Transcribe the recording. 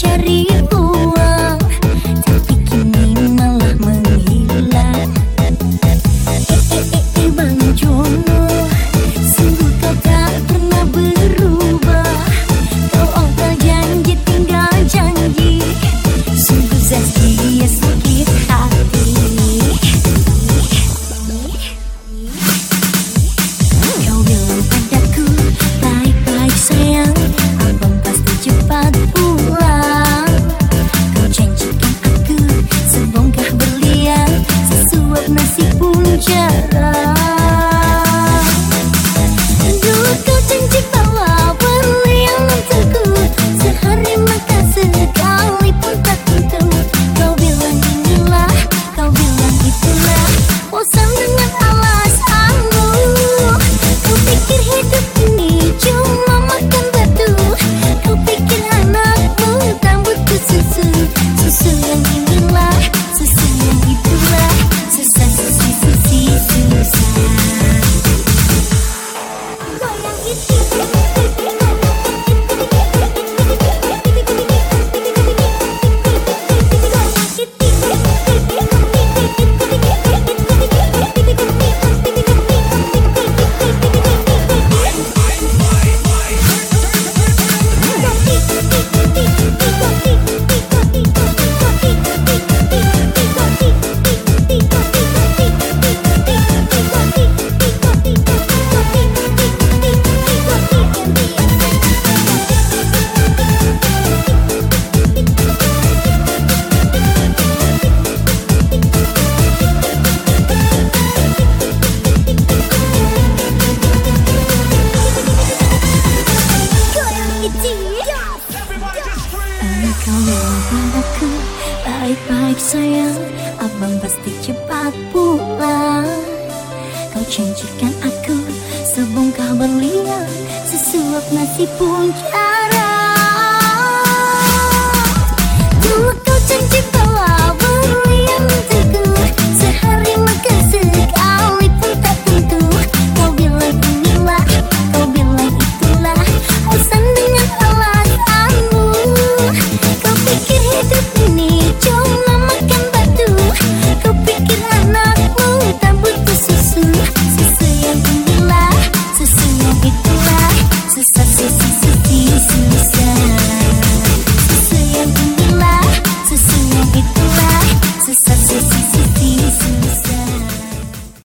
cari Baik-baik sayang. Abang pasti cepat pulang. Kau janjikan aku Sebongkah berlian Sesuap nasi pun